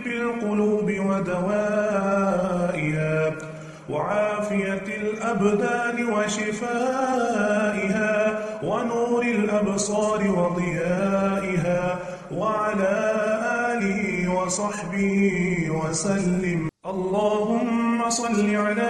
طب القلوب ودوائها وعافية الأبدان وشفائها ونور الأبصار وضيائها وعلى آله وصحبه وسلم. اللهم صل على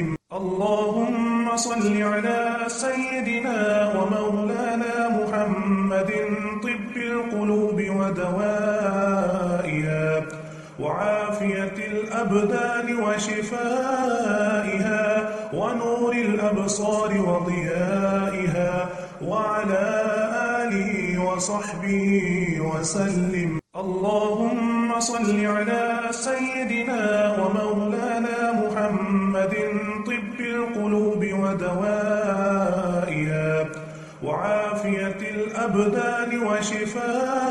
الأبصار وضيائها وعلى آله وصحبه وسلم. اللهم صل على سيدنا ومولانا محمد طب القلوب ودوائها وعافية الأبدان وشفائها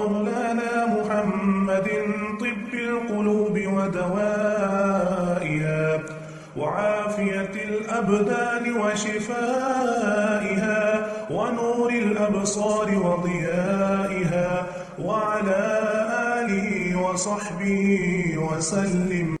ودوائها وعافية الأبدان وشفائها ونور الأبصار وضيائها وعلى آله وصحبه وسلم.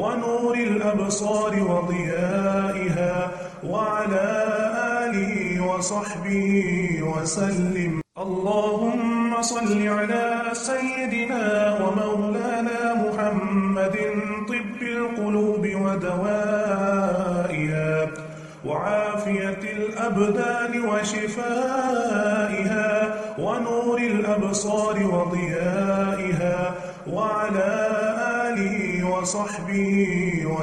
ونور الأبصار وضيائها وعلى آله وصحبه وسلم. اللهم صل على سيدنا ومولانا محمد طب القلوب ودوائها وعافية الأبدان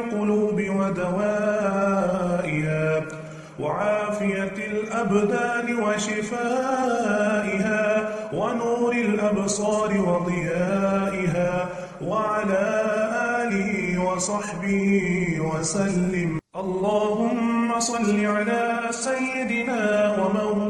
القلوب ودوائها وعافية الأبدان وشفائها ونور الأبصار وضيائها وعلى آله وصحبه وسلم. اللهم صل على سيدنا ومولانا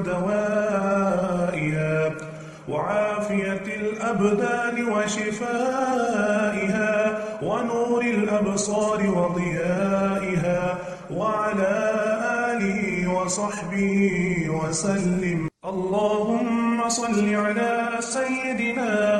ودوائها وعافية الأبدان وشفائها ونور الأبصار وضيائها وعلى آله وصحبه وسلم. اللهم صل على سيدنا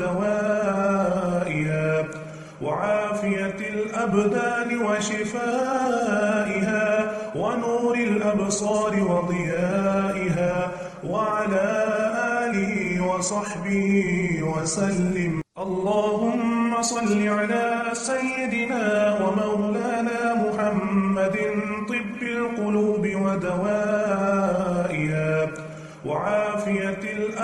ودوائها وعافية الأبدان وشفائها ونور الأبصار وضيائها وعلى آله وصحبه وسلم. اللهم صل على سيدنا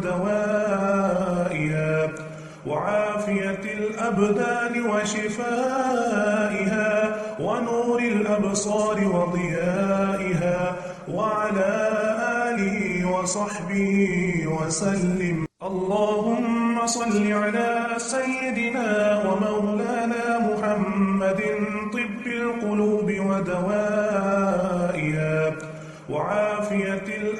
ودوائها وعافية الأبدان وشفائها ونور الأبصار وضيائها وعلى آله وصحبه وسلم. اللهم صل على سيدنا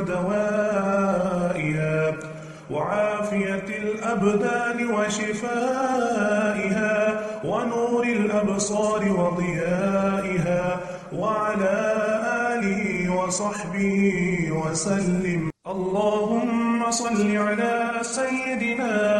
ودوائها وعافية الأبدان وشفائها ونور الأبصار وضيائها وعلى آله وصحبه وسلم. اللهم صل على سيدنا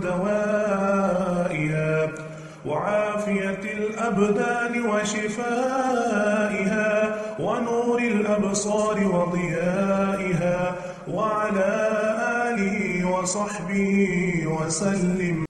ودوائها وعافية الأبدان وشفائها ونور الأبصار وضيائها وعلى آله وصحبه وسلم.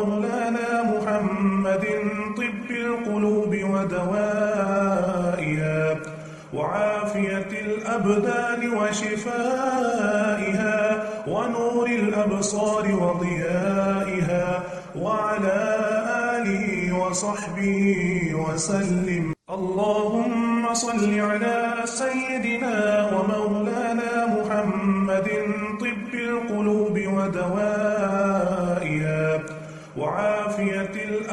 ودوائها وعافية الأبدان وشفائها ونور الأبصار وضيائها وعلى آله وصحبه وسلم. اللهم صل على سيدنا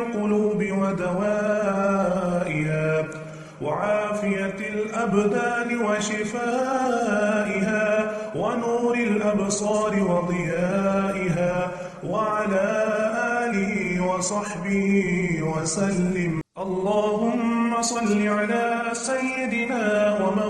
القلوب ودوائها وعافية الأبدان وشفائها ونور الأبصار وضيائها وعلى آله وصحبه وسلم. اللهم صل على سيدنا ومولانا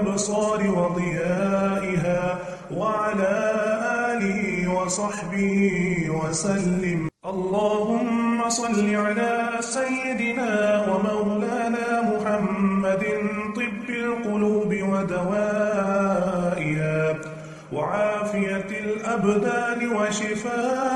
الأبصار وضيائها وعلى آله وصحبه وسلم. اللهم صل على سيدنا ومولانا محمد طب القلوب ودوائها وعافية الأبدان وشفائها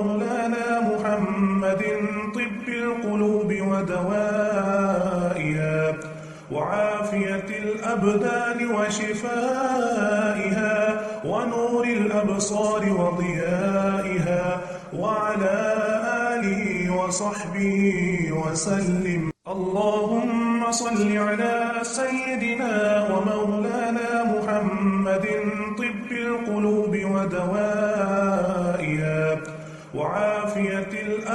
ودوائها وعافية الأبدان وشفائها ونور الأبصار وضيائها وعلى آله وصحبه وسلم. اللهم صل على سيدنا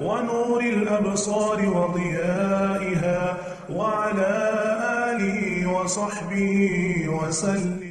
ونور الأبصار وضيائها وعلى آله وصحبه وسلم.